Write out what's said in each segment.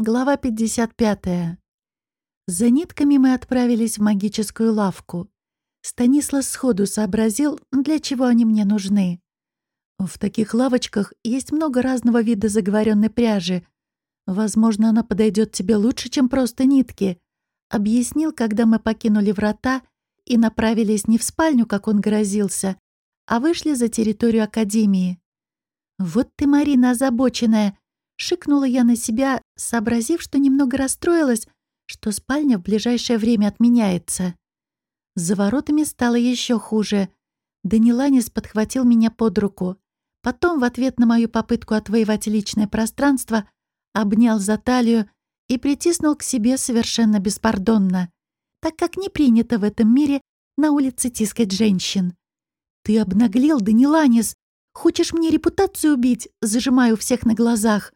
Глава 55. За нитками мы отправились в магическую лавку. Станислав сходу сообразил, для чего они мне нужны. В таких лавочках есть много разного вида заговоренной пряжи. Возможно, она подойдет тебе лучше, чем просто нитки. Объяснил, когда мы покинули врата и направились не в спальню, как он грозился, а вышли за территорию академии. «Вот ты, Марина, озабоченная!» Шикнула я на себя, сообразив, что немного расстроилась, что спальня в ближайшее время отменяется. За воротами стало еще хуже. Даниланис подхватил меня под руку. Потом, в ответ на мою попытку отвоевать личное пространство, обнял за талию и притиснул к себе совершенно беспардонно, так как не принято в этом мире на улице тискать женщин. «Ты обнаглел, Даниланис! Хочешь мне репутацию убить?» Зажимаю всех на глазах.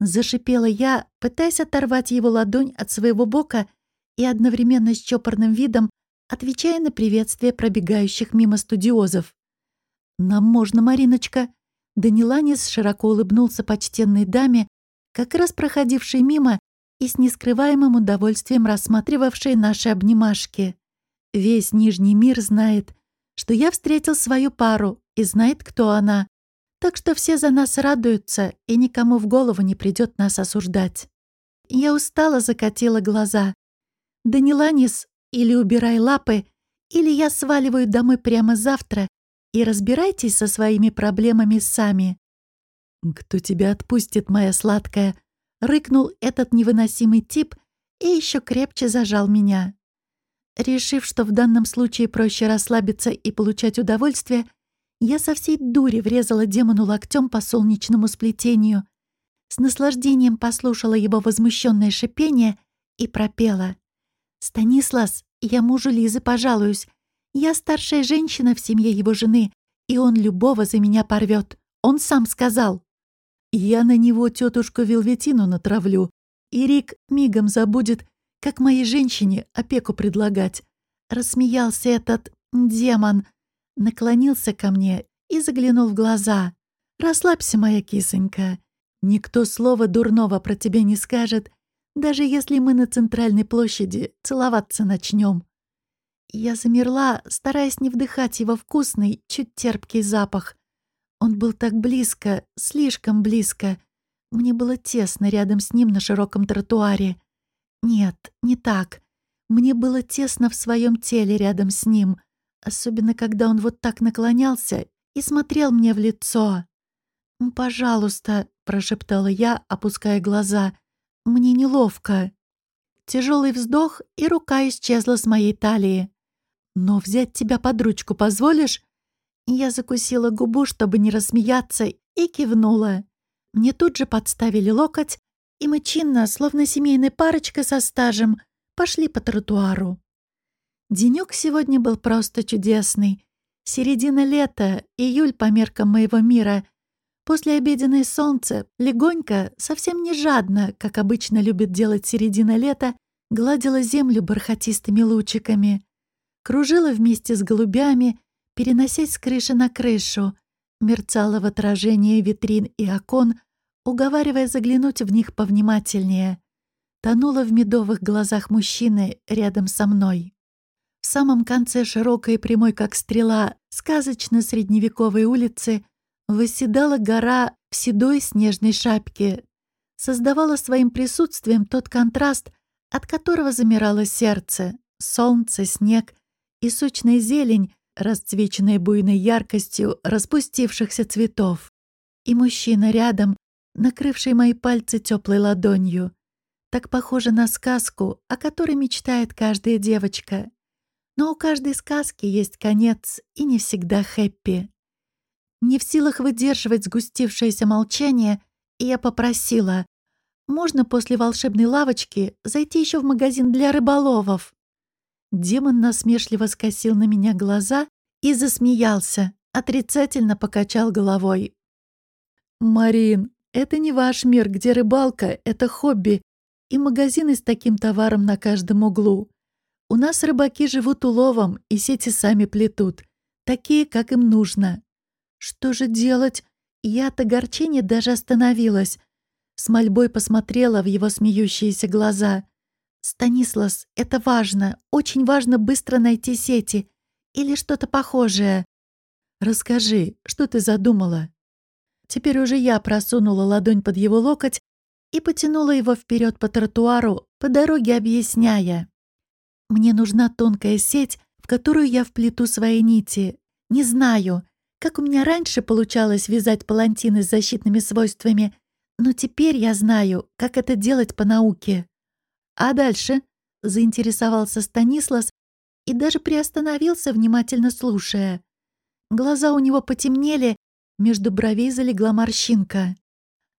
Зашипела я, пытаясь оторвать его ладонь от своего бока и одновременно с чопорным видом отвечая на приветствие пробегающих мимо студиозов. «Нам можно, Мариночка!» Даниланис широко улыбнулся почтенной даме, как раз проходившей мимо и с нескрываемым удовольствием рассматривавшей наши обнимашки. Весь Нижний мир знает, что я встретил свою пару и знает, кто она. Так что все за нас радуются, и никому в голову не придет нас осуждать. Я устало закатила глаза. «Даниланис, или убирай лапы, или я сваливаю домой прямо завтра, и разбирайтесь со своими проблемами сами». «Кто тебя отпустит, моя сладкая?» — рыкнул этот невыносимый тип и еще крепче зажал меня. Решив, что в данном случае проще расслабиться и получать удовольствие, я со всей дури врезала демону локтем по солнечному сплетению. С наслаждением послушала его возмущенное шипение и пропела. «Станислас, я мужу Лизы пожалуюсь. Я старшая женщина в семье его жены, и он любого за меня порвет. Он сам сказал». «Я на него тетушку Велветину натравлю, и Рик мигом забудет, как моей женщине опеку предлагать». Рассмеялся этот демон — наклонился ко мне и заглянул в глаза. «Расслабься, моя кисонька. Никто слова дурного про тебя не скажет, даже если мы на центральной площади целоваться начнем. Я замерла, стараясь не вдыхать его вкусный, чуть терпкий запах. Он был так близко, слишком близко. Мне было тесно рядом с ним на широком тротуаре. Нет, не так. Мне было тесно в своем теле рядом с ним — Особенно, когда он вот так наклонялся и смотрел мне в лицо. «Пожалуйста», — прошептала я, опуская глаза, — «мне неловко». Тяжелый вздох, и рука исчезла с моей талии. «Но взять тебя под ручку позволишь?» Я закусила губу, чтобы не рассмеяться, и кивнула. Мне тут же подставили локоть, и мы чинно, словно семейная парочка со стажем, пошли по тротуару. Денёк сегодня был просто чудесный. Середина лета, июль по меркам моего мира. После обеденное солнце легонько, совсем не жадно, как обычно любит делать середина лета, гладила землю бархатистыми лучиками. Кружила вместе с голубями, переносясь с крыши на крышу, мерцала в отражении витрин и окон, уговаривая заглянуть в них повнимательнее. Тонула в медовых глазах мужчины рядом со мной. Самом конце широкой прямой, как стрела, сказочно-средневековой улицы восседала гора в седой снежной шапке. Создавала своим присутствием тот контраст, от которого замирало сердце. Солнце, снег и сочная зелень, расцвеченная буйной яркостью распустившихся цветов. И мужчина рядом, накрывший мои пальцы теплой ладонью. Так похоже на сказку, о которой мечтает каждая девочка. Но у каждой сказки есть конец, и не всегда хэппи. Не в силах выдерживать сгустившееся молчание, я попросила, можно после волшебной лавочки зайти еще в магазин для рыболовов? Демон насмешливо скосил на меня глаза и засмеялся, отрицательно покачал головой. «Марин, это не ваш мир, где рыбалка — это хобби, и магазины с таким товаром на каждом углу. У нас рыбаки живут уловом и сети сами плетут, такие, как им нужно. Что же делать? Я от огорчения даже остановилась. С мольбой посмотрела в его смеющиеся глаза. «Станислас, это важно. Очень важно быстро найти сети. Или что-то похожее. Расскажи, что ты задумала?» Теперь уже я просунула ладонь под его локоть и потянула его вперед по тротуару, по дороге объясняя. «Мне нужна тонкая сеть, в которую я вплету свои нити. Не знаю, как у меня раньше получалось вязать палантины с защитными свойствами, но теперь я знаю, как это делать по науке». «А дальше?» — заинтересовался Станислав и даже приостановился, внимательно слушая. Глаза у него потемнели, между бровей залегла морщинка.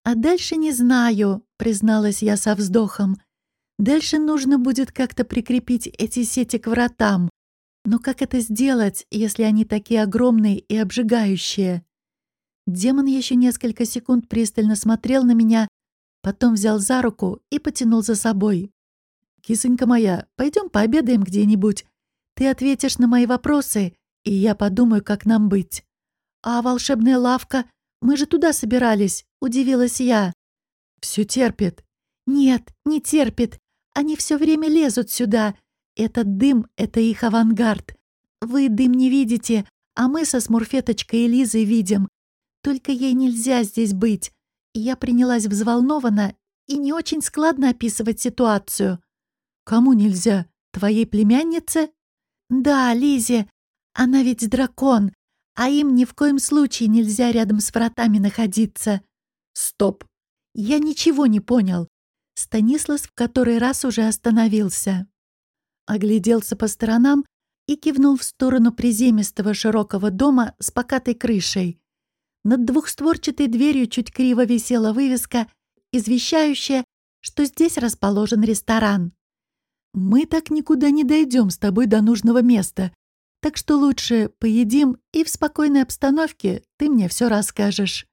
«А дальше не знаю», — призналась я со вздохом. «Дальше нужно будет как-то прикрепить эти сети к вратам. Но как это сделать, если они такие огромные и обжигающие?» Демон еще несколько секунд пристально смотрел на меня, потом взял за руку и потянул за собой. «Кисонька моя, пойдем пообедаем где-нибудь. Ты ответишь на мои вопросы, и я подумаю, как нам быть». «А волшебная лавка? Мы же туда собирались», — удивилась я. «Все терпит». «Нет, не терпит. Они все время лезут сюда. Этот дым — это их авангард. Вы дым не видите, а мы со Смурфеточкой и Лизой видим. Только ей нельзя здесь быть». Я принялась взволнованно и не очень складно описывать ситуацию. «Кому нельзя? Твоей племяннице?» «Да, Лизе. Она ведь дракон а им ни в коем случае нельзя рядом с вратами находиться. Стоп! Я ничего не понял. Станислав в который раз уже остановился. Огляделся по сторонам и кивнул в сторону приземистого широкого дома с покатой крышей. Над двухстворчатой дверью чуть криво висела вывеска, извещающая, что здесь расположен ресторан. «Мы так никуда не дойдем с тобой до нужного места», так что лучше поедим, и в спокойной обстановке ты мне все расскажешь.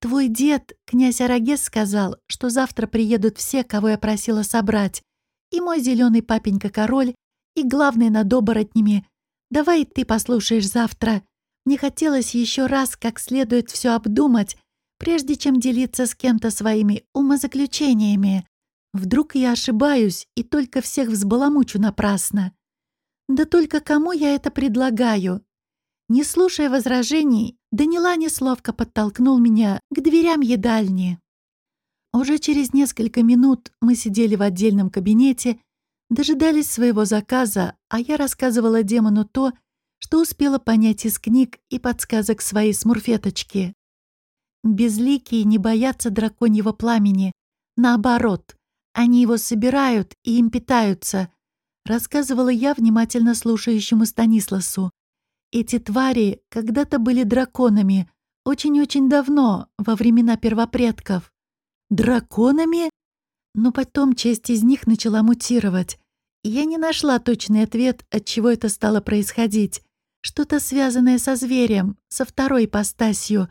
Твой дед, князь Арагес, сказал, что завтра приедут все, кого я просила собрать. И мой зеленый папенька-король, и главный над оборотнями. Давай ты послушаешь завтра. Мне хотелось еще раз как следует все обдумать, прежде чем делиться с кем-то своими умозаключениями. Вдруг я ошибаюсь и только всех взбаламучу напрасно. Да только кому я это предлагаю? Не слушая возражений, Даниланис ловко подтолкнул меня к дверям едальни. Уже через несколько минут мы сидели в отдельном кабинете, дожидались своего заказа, а я рассказывала демону то, что успела понять из книг и подсказок своей смурфеточки. Безликие не боятся драконьего пламени. Наоборот, они его собирают и им питаются, рассказывала я внимательно слушающему Станисласу. Эти твари когда-то были драконами, очень-очень давно, во времена первопредков. Драконами? Но потом часть из них начала мутировать. Я не нашла точный ответ, от чего это стало происходить. Что-то связанное со зверем, со второй ипостасью.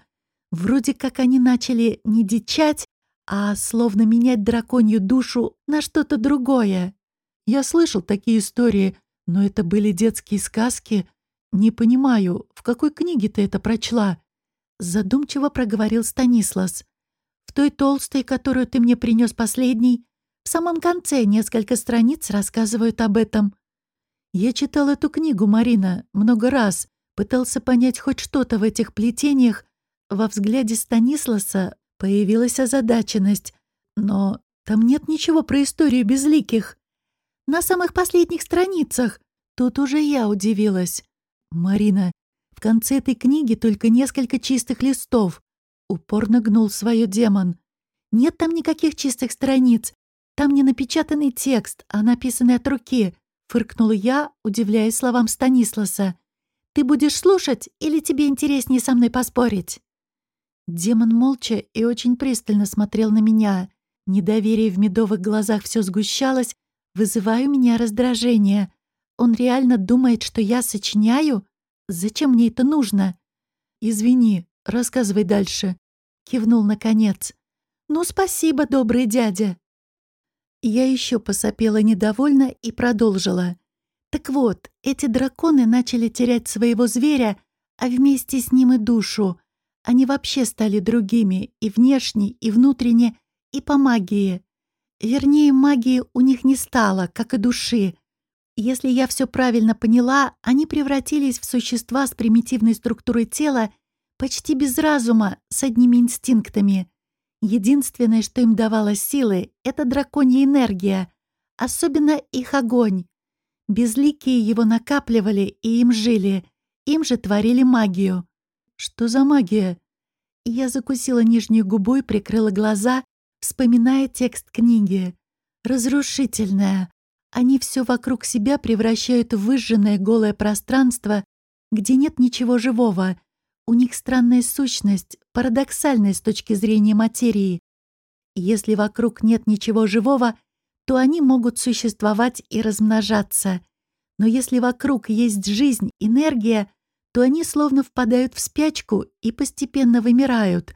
Вроде как они начали не дичать, а словно менять драконью душу на что-то другое. Я слышал такие истории, но это были детские сказки. Не понимаю, в какой книге ты это прочла?» Задумчиво проговорил Станислас. «В той толстой, которую ты мне принес последней, в самом конце несколько страниц рассказывают об этом. Я читал эту книгу, Марина, много раз, пытался понять хоть что-то в этих плетениях. Во взгляде Станисласа появилась озадаченность, но там нет ничего про историю безликих. На самых последних страницах. Тут уже я удивилась. Марина, в конце этой книги только несколько чистых листов. Упорно гнул свое демон. Нет там никаких чистых страниц. Там не напечатанный текст, а написанный от руки. Фыркнула я, удивляясь словам Станисласа. «Ты будешь слушать или тебе интереснее со мной поспорить?» Демон молча и очень пристально смотрел на меня. Недоверие в медовых глазах все сгущалось, вызывая у меня раздражение. Он реально думает, что я сочиняю? Зачем мне это нужно? Извини, рассказывай дальше. Кивнул наконец. Ну, спасибо, добрый дядя. Я еще посопела недовольно и продолжила. Так вот, эти драконы начали терять своего зверя, а вместе с ним и душу. Они вообще стали другими, и внешне, и внутренне, и по магии. Вернее, магии у них не стало, как и души. Если я все правильно поняла, они превратились в существа с примитивной структурой тела, почти без разума, с одними инстинктами. Единственное, что им давало силы, — это драконья энергия, особенно их огонь. Безликие его накапливали и им жили, им же творили магию. Что за магия? Я закусила нижнюю губу и прикрыла глаза, вспоминая текст книги. Разрушительная. Они все вокруг себя превращают в выжженное голое пространство, где нет ничего живого. У них странная сущность, парадоксальная с точки зрения материи. Если вокруг нет ничего живого, то они могут существовать и размножаться. Но если вокруг есть жизнь, энергия, то они словно впадают в спячку и постепенно вымирают.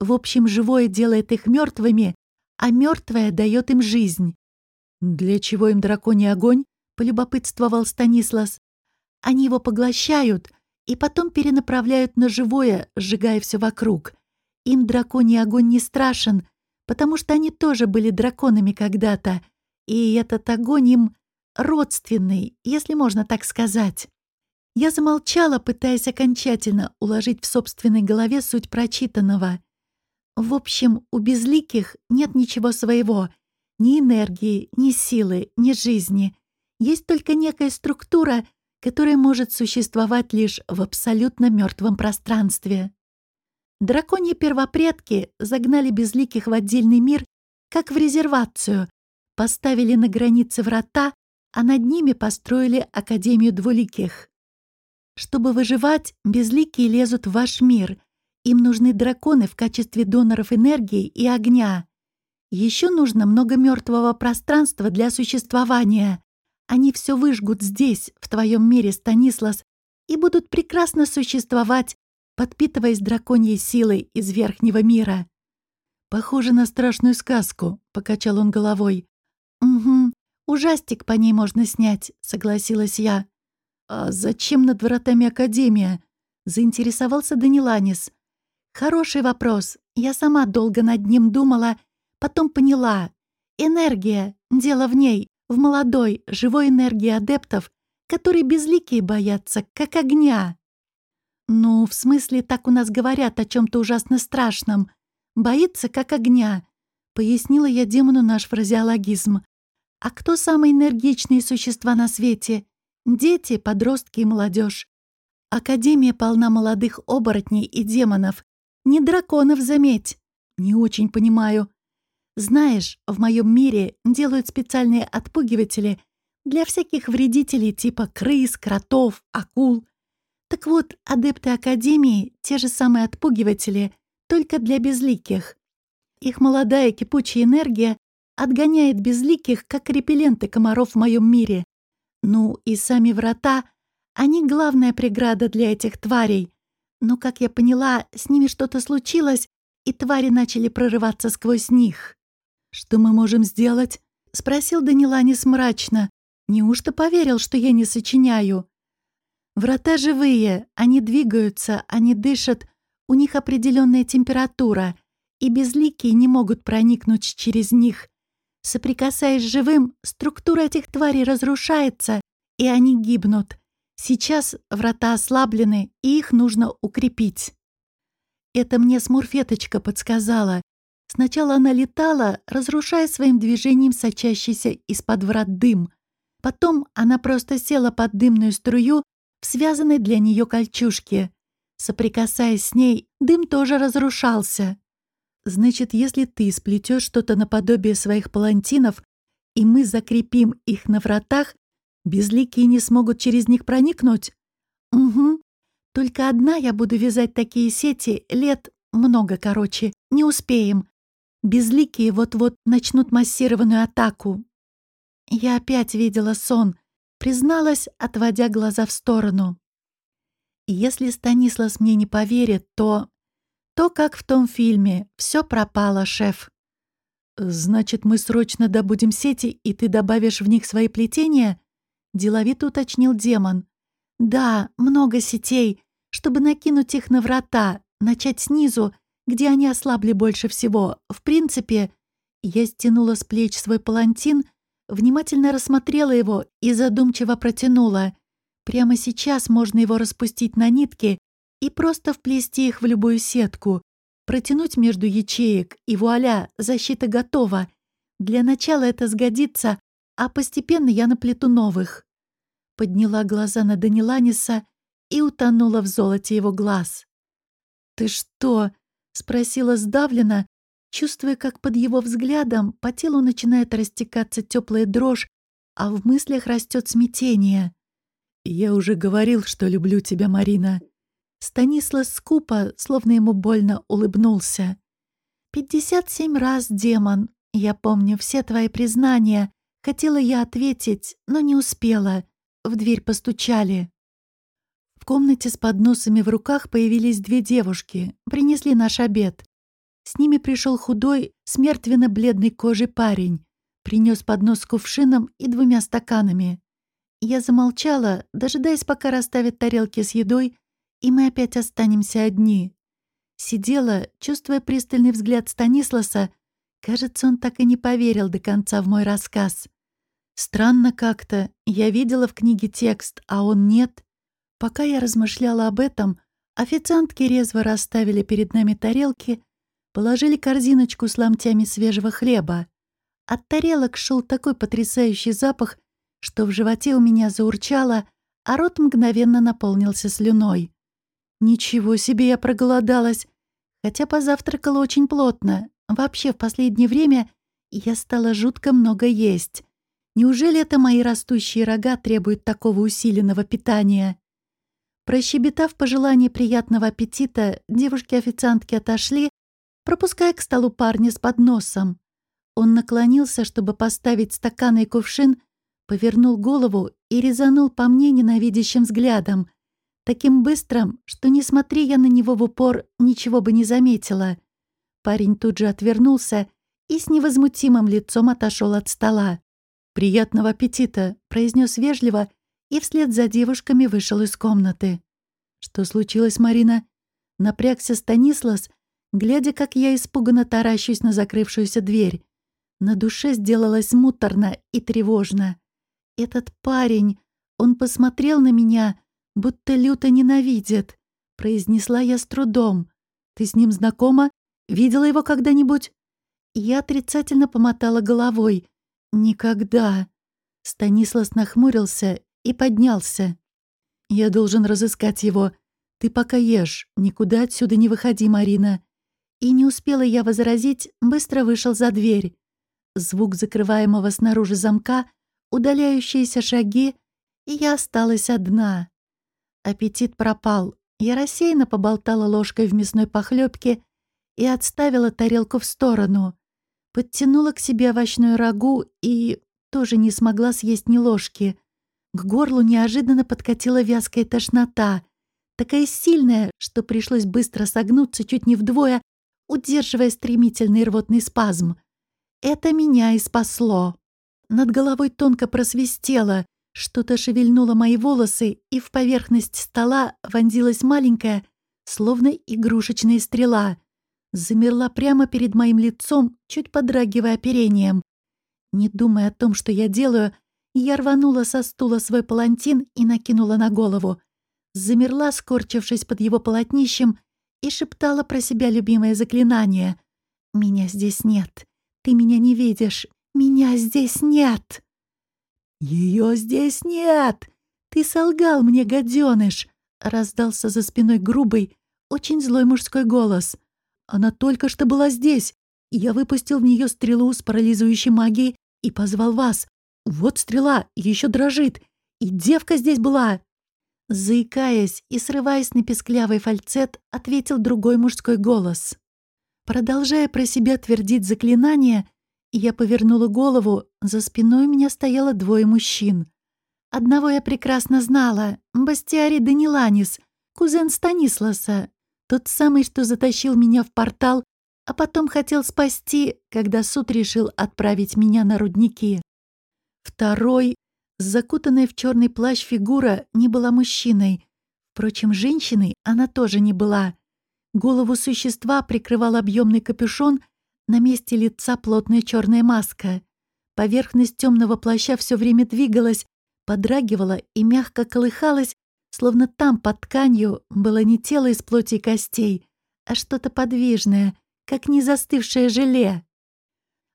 В общем, живое делает их мертвыми, а мертвое дает им жизнь. «Для чего им драконий огонь?» — полюбопытствовал Станислас. «Они его поглощают и потом перенаправляют на живое, сжигая все вокруг. Им драконий огонь не страшен, потому что они тоже были драконами когда-то, и этот огонь им родственный, если можно так сказать». Я замолчала, пытаясь окончательно уложить в собственной голове суть прочитанного. В общем, у безликих нет ничего своего, ни энергии, ни силы, ни жизни. Есть только некая структура, которая может существовать лишь в абсолютно мертвом пространстве. Драконьи первопредки загнали безликих в отдельный мир, как в резервацию, поставили на границе врата, а над ними построили Академию Двуликих. Чтобы выживать, безликие лезут в ваш мир. Им нужны драконы в качестве доноров энергии и огня. Еще нужно много мертвого пространства для существования. Они все выжгут здесь, в твоем мире, Станислас, и будут прекрасно существовать, подпитываясь драконьей силой из верхнего мира. «Похоже на страшную сказку», — покачал он головой. «Угу, ужастик по ней можно снять», — согласилась я. «А зачем над вратами Академия?» — заинтересовался Даниланис. «Хороший вопрос. Я сама долго над ним думала, потом поняла. Энергия. Дело в ней, в молодой, живой энергии адептов, которые безликие боятся, как огня». «Ну, в смысле, так у нас говорят о чем то ужасно страшном. Боится, как огня», — пояснила я демону наш фразеологизм. «А кто самые энергичные существа на свете?» Дети, подростки и молодежь. Академия полна молодых оборотней и демонов. Не драконов, заметь. Не очень понимаю. Знаешь, в моем мире делают специальные отпугиватели для всяких вредителей типа крыс, кротов, акул. Так вот, адепты Академии — те же самые отпугиватели, только для безликих. Их молодая кипучая энергия отгоняет безликих, как репелленты комаров в моем мире. Ну и сами врата, они главная преграда для этих тварей. Но, как я поняла, с ними что-то случилось, и твари начали прорываться сквозь них. «Что мы можем сделать?» — спросил Даниланис мрачно. «Неужто поверил, что я не сочиняю?» «Врата живые, они двигаются, они дышат, у них определенная температура, и безликие не могут проникнуть через них. Соприкасаясь с живым, структура этих тварей разрушается, и они гибнут. Сейчас врата ослаблены, и их нужно укрепить. Это мне смурфеточка подсказала. Сначала она летала, разрушая своим движением сочащийся из-под врат дым. Потом она просто села под дымную струю в связанной для нее кольчужке. Соприкасаясь с ней, дым тоже разрушался. Значит, если ты сплетешь что-то наподобие своих палантинов, и мы закрепим их на вратах, безликие не смогут через них проникнуть? Угу. Только одна я буду вязать такие сети лет много короче. Не успеем. Безликие вот-вот начнут массированную атаку. Я опять видела сон, призналась, отводя глаза в сторону. Если Станислав мне не поверит, то то, как в том фильме. Все пропало, шеф. «Значит, мы срочно добудем сети, и ты добавишь в них свои плетения?» — деловито уточнил демон. «Да, много сетей, чтобы накинуть их на врата, начать снизу, где они ослабли больше всего. В принципе, Я стянула с плеч свой палантин, внимательно рассмотрела его и задумчиво протянула. Прямо сейчас можно его распустить на нитки и просто вплести их в любую сетку, протянуть между ячеек, и вуаля, защита готова. Для начала это сгодится, а постепенно я наплету новых. Подняла глаза на Даниланиса и утонула в золоте его глаз. «Ты что?» — спросила сдавленно, чувствуя, как под его взглядом по телу начинает растекаться теплая дрожь, а в мыслях растет смятение. «Я уже говорил, что люблю тебя, Марина». Станислав скупо, словно ему больно, улыбнулся. «Пятьдесят семь раз, демон. Я помню все твои признания. Хотела я ответить, но не успела. В дверь постучали». В комнате с подносами в руках появились две девушки, принесли наш обед. С ними пришел худой, смертвенно-бледной кожей парень. Принес поднос с кувшином и двумя стаканами. Я замолчала, дожидаясь, пока расставят тарелки с едой, и мы опять останемся одни. Сидела, чувствуя пристальный взгляд Станисласа. Кажется, он так и не поверил до конца в мой рассказ. Странно как-то. Я видела в книге текст, а он нет. Пока я размышляла об этом, официантки резво расставили перед нами тарелки, положили корзиночку с ломтями свежего хлеба. От тарелок шел такой потрясающий запах, что в животе у меня заурчало, а рот мгновенно наполнился слюной. Ничего себе я проголодалась, хотя позавтракала очень плотно. Вообще, в последнее время я стала жутко много есть. Неужели это мои растущие рога требуют такого усиленного питания? Прощебетав пожелание приятного аппетита, девушки-официантки отошли, пропуская к столу парня с подносом. Он наклонился, чтобы поставить стакан и кувшин, повернул голову и резанул по мне ненавидящим взглядом, таким быстрым, что, не смотри я на него в упор, ничего бы не заметила. Парень тут же отвернулся и с невозмутимым лицом отошел от стола. «Приятного аппетита!» — произнес вежливо и вслед за девушками вышел из комнаты. «Что случилось, Марина?» Напрягся Станислас, глядя, как я испуганно таращусь на закрывшуюся дверь. На душе сделалось муторно и тревожно. Этот парень, он посмотрел на меня, будто люто ненавидит. Произнесла я с трудом. «Ты с ним знакома? Видела его когда-нибудь?» Я отрицательно помотала головой. «Никогда». Станислав нахмурился и поднялся. «Я должен разыскать его. Ты пока ешь, никуда отсюда не выходи, Марина. И не успела я возразить, быстро вышел за дверь. Звук закрываемого снаружи замка, удаляющиеся шаги, и я осталась одна. Аппетит пропал. Я рассеянно поболтала ложкой в мясной похлебке и отставила тарелку в сторону. Подтянула к себе овощную рагу и тоже не смогла съесть ни ложки. К горлу неожиданно подкатила вязкая тошнота, такая сильная, что пришлось быстро согнуться чуть не вдвое, удерживая стремительный рвотный спазм. Это меня и спасло. Над головой тонко просвистело, что-то шевельнуло мои волосы, и в поверхность стола вонзилась маленькая, словно игрушечная стрела. Замерла прямо перед моим лицом, чуть подрагивая оперением. Не думая о том, что я делаю, я рванула со стула свой палантин и накинула на голову. Замерла, скорчившись под его полотнищем, и шептала про себя любимое заклинание. «Меня здесь нет. Ты меня не видишь. Меня здесь нет!» «Ее здесь нет! Ты солгал мне, гаденыш!» Раздался за спиной грубый, очень злой мужской голос. «Она только что была здесь. Я выпустил в нее стрелу с парализующей магией и позвал вас. Вот стрела, еще дрожит. И девка здесь была!» Заикаясь и срываясь на песклявый фальцет, ответил другой мужской голос. Продолжая про себя твердить заклинание, я повернула голову, за спиной меня стояло двое мужчин. Одного я прекрасно знала — Бастиари Даниланис, кузен Станисласа, тот самый, что затащил меня в портал, а потом хотел спасти, когда суд решил отправить меня на рудники. Второй Закутанная в черный плащ фигура не была мужчиной. Впрочем, женщиной она тоже не была. Голову существа прикрывал объемный капюшон, На месте лица плотная черная маска. Поверхность темного плаща все время двигалась, подрагивала и мягко колыхалась, словно там под тканью было не тело из плоти и костей, а что-то подвижное, как не застывшее желе.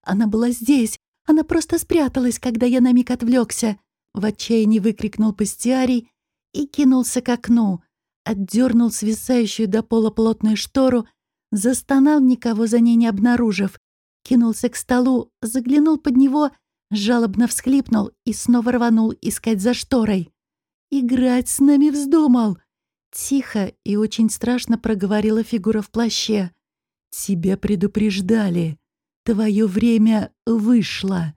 Она была здесь, она просто спряталась, когда я на миг отвлекся. В отчаянии выкрикнул пастиарий и кинулся к окну, отдернул свисающую до пола плотную штору, застонал, никого за ней не обнаружив, кинулся к столу, заглянул под него, жалобно всхлипнул и снова рванул искать за шторой. «Играть с нами вздумал!» Тихо и очень страшно проговорила фигура в плаще. «Тебя предупреждали. Твое время вышло».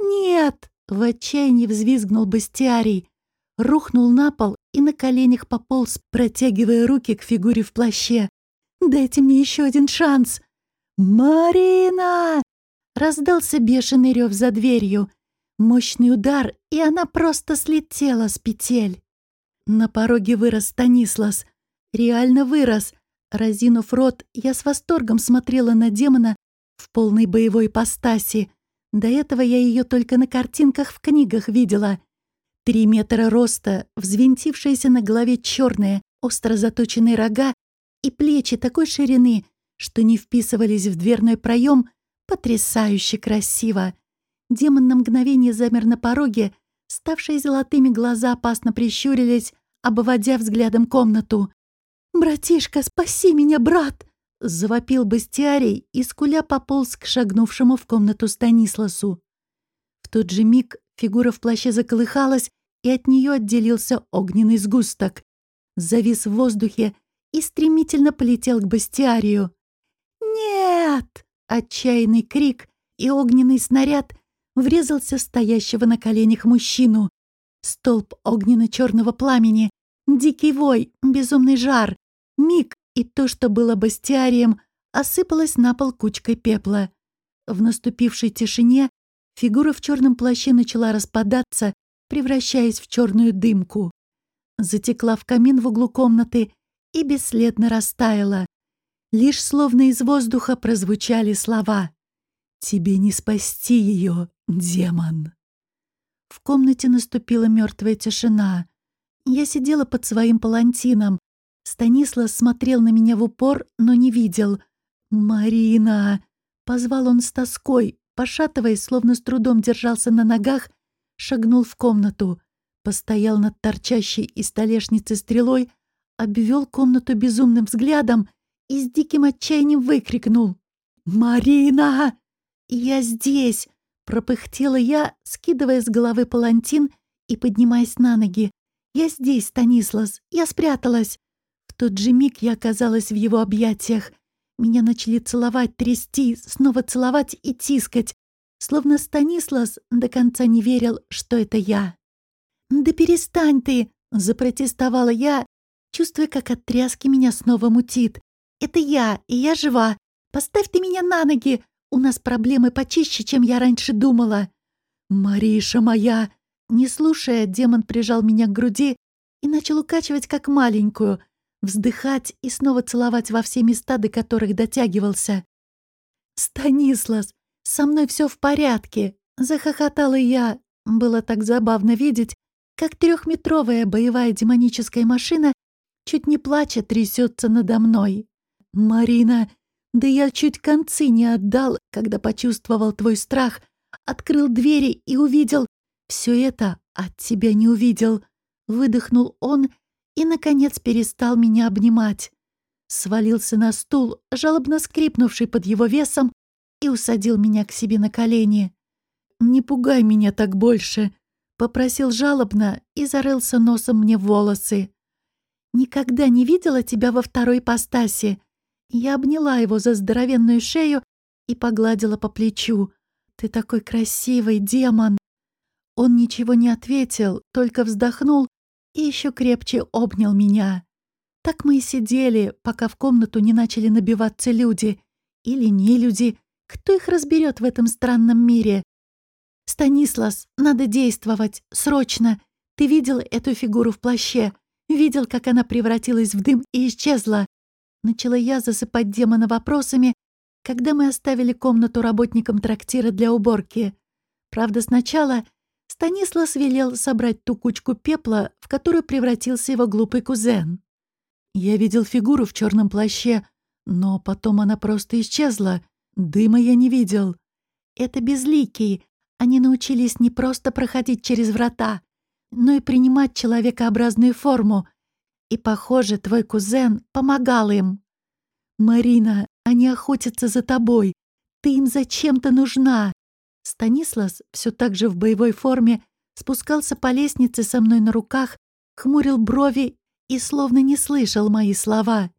«Нет!» — в отчаянии взвизгнул Бастиарий. Рухнул на пол и на коленях пополз, протягивая руки к фигуре в плаще. «Дайте мне еще один шанс!» «Марина!» — раздался бешеный рев за дверью. Мощный удар, и она просто слетела с петель. На пороге вырос Станислас. Реально вырос. Разинув рот, я с восторгом смотрела на демона в полной боевой ипостаси. До этого я ее только на картинках в книгах видела. Три метра роста, взвинтившиеся на голове черные, остро заточенные рога и плечи такой ширины, что не вписывались в дверной проем, потрясающе красиво. Демон на мгновение замер на пороге, ставшие золотыми глаза опасно прищурились, обводя взглядом комнату. «Братишка, спаси меня, брат!» — завопил Бастиарий и скуля пополз к шагнувшему в комнату Станисласу. В тот же миг фигура в плаще заколыхалась, и от нее отделился огненный сгусток. Завис в воздухе и стремительно полетел к Бастиарию. «Нет!» — отчаянный крик и огненный снаряд врезался в стоящего на коленях мужчину. Столб огненно-черного пламени, дикий вой, безумный жар, миг, и то, что было бастиарием, осыпалось на пол кучкой пепла. В наступившей тишине фигура в черном плаще начала распадаться, превращаясь в черную дымку. Затекла в камин в углу комнаты и бесследно растаяла. Лишь словно из воздуха прозвучали слова «Тебе не спасти ее, демон». В комнате наступила мертвая тишина. Я сидела под своим палантином. Станислав смотрел на меня в упор, но не видел. «Марина!» — позвал он с тоской, пошатываясь, словно с трудом держался на ногах, шагнул в комнату, постоял над торчащей из столешницы стрелой, обвел комнату безумным взглядом и с диким отчаянием выкрикнул «Марина! Я здесь! Пропыхтела я, скидывая с головы палантин и поднимаясь на ноги. «Я здесь, Станислас, я спряталась!» Тот же миг я оказалась в его объятиях. Меня начали целовать, трясти, снова целовать и тискать, словно Станислас до конца не верил, что это я. «Да перестань ты!» — запротестовала я, чувствуя, как от тряски меня снова мутит. «Это я, и я жива! Поставь ты меня на ноги! У нас проблемы почище, чем я раньше думала. Мариша моя! Не слушая, демон прижал меня к груди и начал укачивать как маленькую, вздыхать и снова целовать во все места, до которых дотягивался. «Станислас, со мной все в порядке!» — захохотала я. Было так забавно видеть, как трехметровая боевая демоническая машина чуть не плача трясется надо мной. «Марина, да я чуть концы не отдал, когда почувствовал твой страх, открыл двери и увидел. Все это от тебя не увидел. Выдохнул он и, наконец, перестал меня обнимать. Свалился на стул, жалобно скрипнувший под его весом, и усадил меня к себе на колени. «Не пугай меня так больше», — попросил жалобно и зарылся носом мне в волосы. «Никогда не видела тебя во второй постаси. Я обняла его за здоровенную шею и погладила по плечу. «Ты такой красивый, демон!» Он ничего не ответил, только вздохнул и еще крепче обнял меня. Так мы и сидели, пока в комнату не начали набиваться люди. Или не люди. Кто их разберет в этом странном мире? «Станислас, надо действовать. Срочно. Ты видел эту фигуру в плаще? Видел, как она превратилась в дым и исчезла? Начала я засыпать демона вопросами, когда мы оставили комнату работникам трактира для уборки. Правда, сначала Станислав велел собрать ту кучку пепла, в которую превратился его глупый кузен. Я видел фигуру в черном плаще, но потом она просто исчезла. Дыма я не видел. Это безликий. Они научились не просто проходить через врата, но и принимать человекообразную форму. И, похоже, твой кузен помогал им. Марина, они охотятся за тобой. Ты им зачем-то нужна. Станислав, все так же в боевой форме, спускался по лестнице со мной на руках, хмурил брови и словно не слышал мои слова.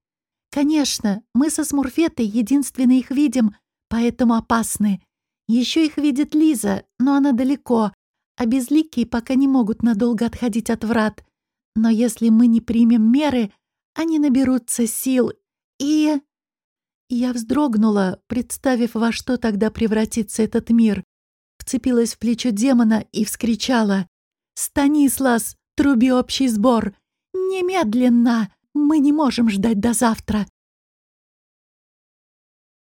Конечно, мы со Смурфетой единственно их видим, поэтому опасны. Еще их видит Лиза, но она далеко, а безликие пока не могут надолго отходить от врат. Но если мы не примем меры, они наберутся сил и... Я вздрогнула, представив, во что тогда превратится этот мир. Вцепилась в плечо демона и вскричала. «Станислас, труби общий сбор! Немедленно! Мы не можем ждать до завтра!»